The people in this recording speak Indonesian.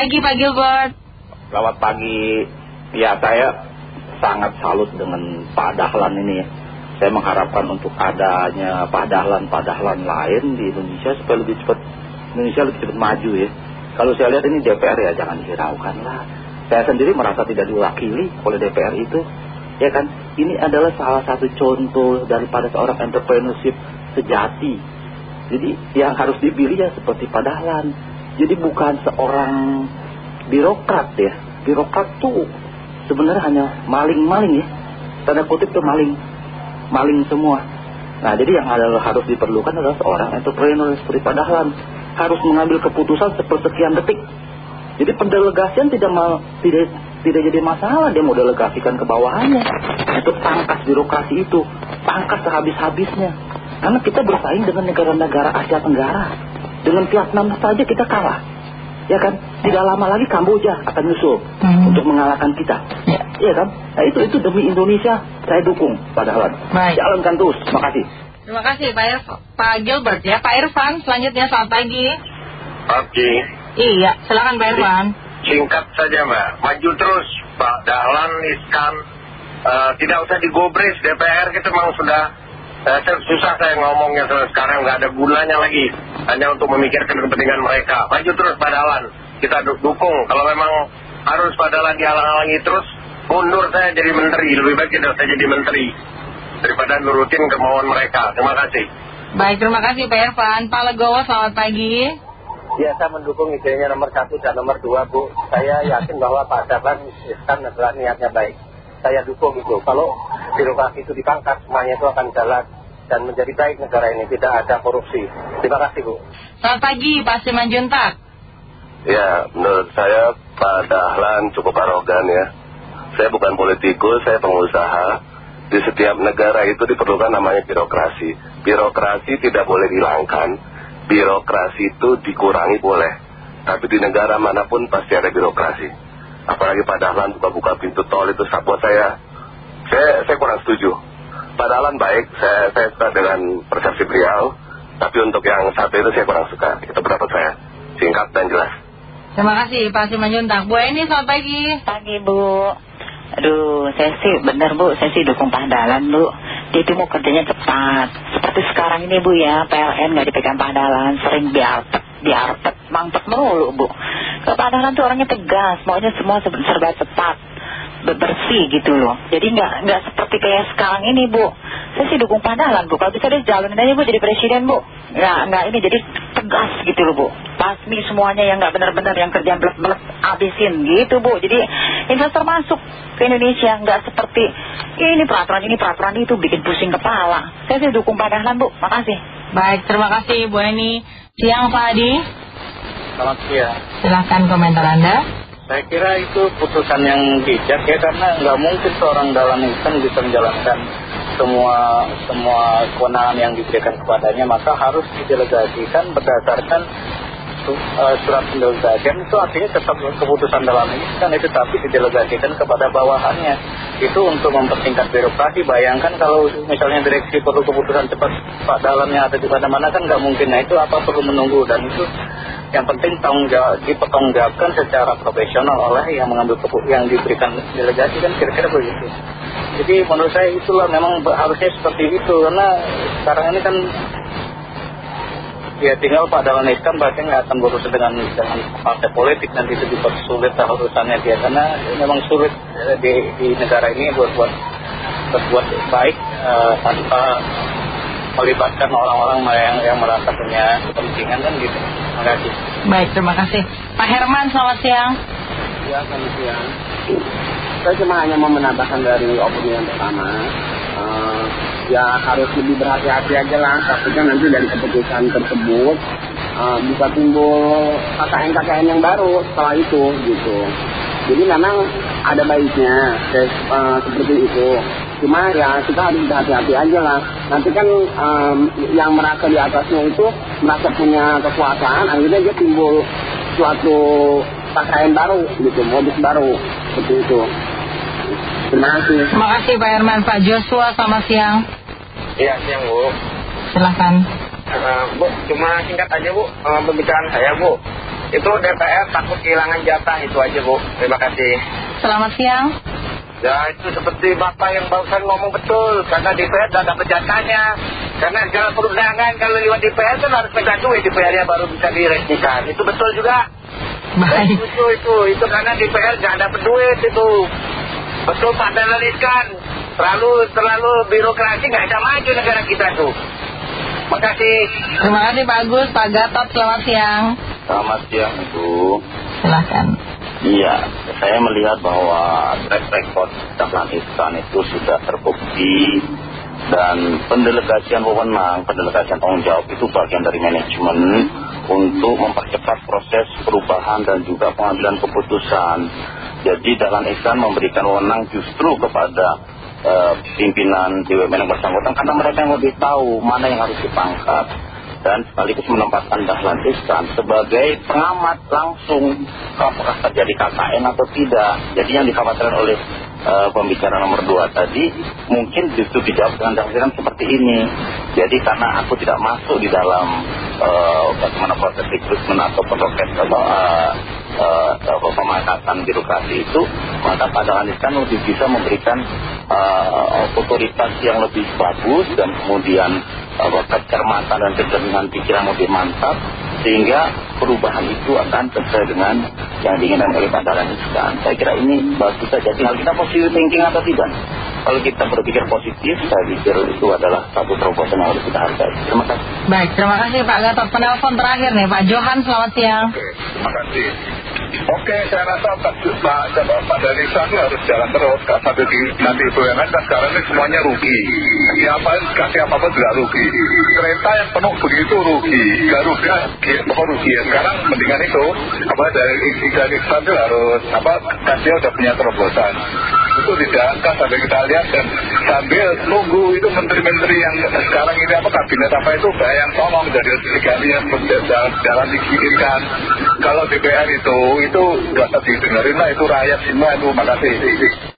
pagi Pak Gilbert. Selamat pagi. Ya saya sangat salut dengan Pak Dahlan ini ya. Saya mengharapkan untuk adanya Pak Dahlan-Pak Dahlan lain di Indonesia supaya lebih cepat Indonesia lebih cepat maju ya. Kalau saya lihat ini DPR ya jangan dihiraukan lah. Saya sendiri merasa tidak diwakili oleh DPR itu. Ya kan, ini adalah salah satu contoh daripada seorang entrepreneurship sejati. Jadi yang harus dipilih ya seperti Pak Dahlan. Jadi bukan seorang birokrat ya. Birokrat tuh sebenarnya hanya maling-maling ya. Tanda kutip tuh maling. Maling semua. Nah jadi yang harus diperlukan adalah seorang entrepreneur seperti Pak Dahlan. Harus mengambil keputusan sepersekian detik. Jadi pendelegasian tidak mal, tidak tidak jadi masalah dia mau delegasikan ke bawahannya untuk pangkas birokrasi itu pangkas sehabis-habisnya karena kita bersaing dengan negara-negara Asia Tenggara dengan Vietnam saja kita kalah ya kan tidak lama lagi Kamboja akan nyusul Hmm. untuk mengalahkan kita Ya. Iya kan nah itu itu demi Indonesia saya dukung padahal Baik. jalankan terus makasih Terima kasih Pak, Irf- Pak Gilbert ya. Pak Irfan selanjutnya selamat pagi. Pagi, Iya, silakan Pak Irfan. singkat saja Mbak. Maju terus Pak Dahlan, Iskan. Eh, tidak usah digobres DPR kita memang sudah saya- susah saya ngomongnya sekarang nggak ada gunanya lagi hanya untuk memikirkan kepentingan mereka. Maju terus Pak Dahlan, kita du- dukung. Kalau memang harus Pak Dahlan dihalang-halangi terus, mundur saya jadi menteri. Lebih baik tidak saya jadi menteri daripada nurutin kemauan mereka. Terima kasih. Baik, terima kasih Pak Irfan. Pak Legowo selamat pagi. Ya, saya mendukung idenya nomor satu dan nomor dua, Bu. Saya yakin bahwa Pak Dahlan Iskan adalah niatnya baik. Saya dukung itu. Kalau birokrasi itu dipangkas, semuanya itu akan jalan dan menjadi baik negara ini. Tidak ada korupsi. Terima kasih, Bu. Selamat pagi Pak Simanjuntak. Ya, menurut saya Pak Dahlan cukup arogan ya. Saya bukan politikus, saya pengusaha. Di setiap negara itu diperlukan namanya birokrasi. Birokrasi tidak boleh dihilangkan. Birokrasi itu dikurangi boleh. Tapi di negara mana pun pasti ada birokrasi. Apalagi Pak Dahlan buka-buka pintu tol itu buat saya. Saya, saya kurang setuju. Pak Dahlan baik, saya, saya suka dengan persepsi beliau. Tapi untuk yang satu itu saya kurang suka. Itu pendapat saya. Singkat dan jelas. Terima kasih Pak Simanjuntak. Bu Eni selamat pagi. Pagi Bu Aduh saya sih bener Bu Saya sih dukung Pak Dahlan Bu Dia itu mau kerjanya cepat Seperti sekarang ini Bu ya PLN nggak dipegang Pak Dahlan Sering diarpet Diarpet Mangpet melulu Bu Kalau Pak Dahlan tuh orangnya tegas Maunya semua serba cepat Bersih gitu loh. Jadi nggak nggak seperti kayak sekarang ini Bu. Saya sih dukung Pak Dahlan Bu. Kalau bisa dia jalanin aja Bu jadi presiden Bu. Nggak, nggak ini jadi tegas gitu loh Bu. Pasmi semuanya yang nggak benar-benar Yang kerja belak-belak abisin gitu Bu. Jadi investor masuk ke Indonesia nggak seperti ini peraturan ini peraturan itu bikin pusing kepala. Saya sih dukung Pak Dahlan Bu. Makasih. Baik, terima kasih Bu Eni. Siang Pak Adi. Selamat siang. Silahkan komentar Anda. Saya kira itu putusan yang bijak ya karena nggak mungkin seorang Dahlan Iskan bisa menjalankan semua semua kewenangan yang diberikan kepadanya. Maka harus didelegasikan berdasarkan eh, surat pendelegasian itu artinya tetap keputusan dalam ini kan itu tapi didelegasikan kepada bawahannya. Itu untuk mempersingkat birokrasi. Bayangkan kalau misalnya direksi perlu keputusan cepat Pak Dalam yang ada di mana-mana kan nggak mungkin. Nah itu apa perlu menunggu? Dan itu yang penting tanggung jawab dipertanggungjawabkan secara profesional oleh yang mengambil yang diberikan delegasi kan kira-kira begitu. Jadi menurut saya itulah memang harusnya seperti itu karena sekarang ini kan ya tinggal Pak Dahlan Iskan pasti nggak akan berurusan dengan, dengan partai politik nanti itu dipersulit lah urusannya dia karena memang sulit eh, di, di negara ini buat buat berbuat baik eh, tanpa melibatkan orang-orang yang, yang merasa punya kepentingan kan gitu. Terima kasih. Baik, terima kasih. Pak Herman selamat siang. Ya, selamat siang. Saya cuma hanya mau menambahkan dari opini yang pertama. Ya harus lebih berhati-hati aja lah. Takutnya nanti dari keputusan tersebut eh, bisa timbul KKN-KKN yang baru setelah itu gitu. Jadi memang ada baiknya kayak, eh, seperti itu. Cuma ya kita harus berhati-hati aja lah. Nanti kan em, yang merasa di atasnya itu merasa punya kekuasaan, akhirnya dia timbul suatu pakaian baru gitu, modus baru seperti itu. Terima kasih. Terima kasih Pak Herman. Pak Joshua selamat siang. Iya, siang Bu. Silahkan. Eh, bu, cuma singkat aja Bu, Eh, pembicaraan saya Bu. itu DPR takut kehilangan jatah itu aja Bu terima kasih Selamat siang. Ya itu seperti Bapak yang barusan ngomong betul Karena DPR tidak dapat jatahnya Karena jalan perundangan kalau lewat DPR kan harus pegang duit DPR-nya baru bisa diresmikan Itu betul juga Baik. Itu, itu, itu karena DPR nggak dapat duit itu Betul Pak Dahlan Iskan Terlalu, terlalu birokrasi nggak bisa maju negara kita tuh Makasih Terima kasih Pak Agus, Pak Gatot, selamat siang. Selamat siang Ibu Silahkan. Iya, saya melihat bahwa track record Dahlan Iskan itu sudah terbukti dan pendelegasian wewenang, pendelegasian tanggung jawab itu bagian dari manajemen untuk mempercepat proses perubahan dan juga pengambilan keputusan. Jadi Dahlan Iskan memberikan wewenang justru kepada eh, pimpinan BUMN yang bersangkutan karena mereka yang lebih tahu mana yang harus dipangkat dan sekaligus menempatkan Dahlan Iskan sebagai pengamat langsung apakah terjadi KKN atau tidak. Jadi yang dikhawatirkan oleh eh, pembicara nomor dua tadi mungkin justru dijawab dengan Iskan seperti ini. Jadi karena aku tidak masuk di dalam eh, bagaimana proses rekrutmen atau proses atau eh, pemangkatan birokrasi itu, maka Pak Dahlan Iskan lebih bisa memberikan eh, otoritas yang lebih bagus dan kemudian apa, kecermatan dan kejernihan pikiran lebih mantap sehingga perubahan itu akan sesuai dengan yang diinginkan oleh Pak Dahlan Iskan. Saya kira ini bagus saja. Tinggal kita positif thinking atau tidak. Kalau kita berpikir positif, saya pikir itu adalah satu terobosan yang harus kita hargai. Terima kasih. Baik, terima kasih Pak Gatot. Penelpon terakhir nih, Pak Johan, selamat siang. Terima kasih. Oke, saya rasa Pak Pak, Pak dari sana harus jalan terus. Kalau sampai di, nanti BUMN kan sekarang ini semuanya rugi. Siapa kasih apa pun juga rugi. Kereta yang penuh begitu rugi. Garuda, pokok rugi. Sekarang mendingan itu apa dari Iksan itu harus apa kan punya terobosan. Itu dijalankan sampai kita lihat dan sambil nunggu itu menteri-menteri yang sekarang ini apa kabinet apa itu bayang tolong jadi sekalinya jalan, dipikirkan. Kalau DPR itu itu nggak didengerin lah itu rakyat semua itu makasih.